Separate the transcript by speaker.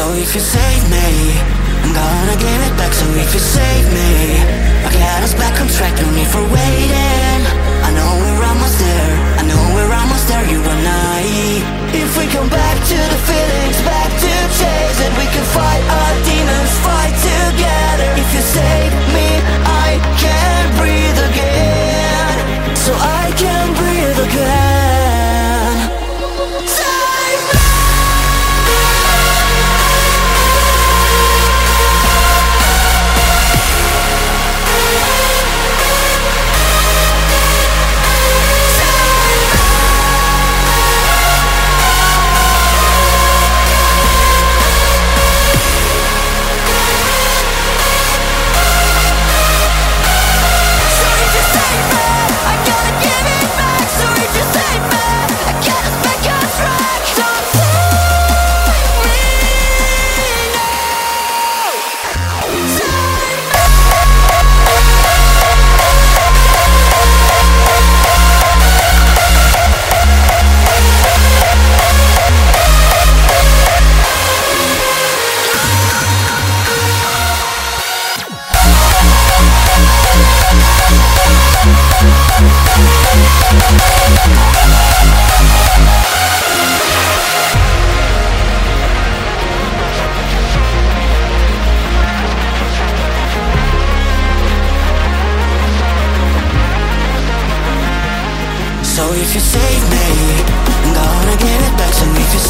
Speaker 1: So if you save me, I'm gonna give it back. So if you save me, I'll get us back. So if you save me, I'm gonna give it back to me.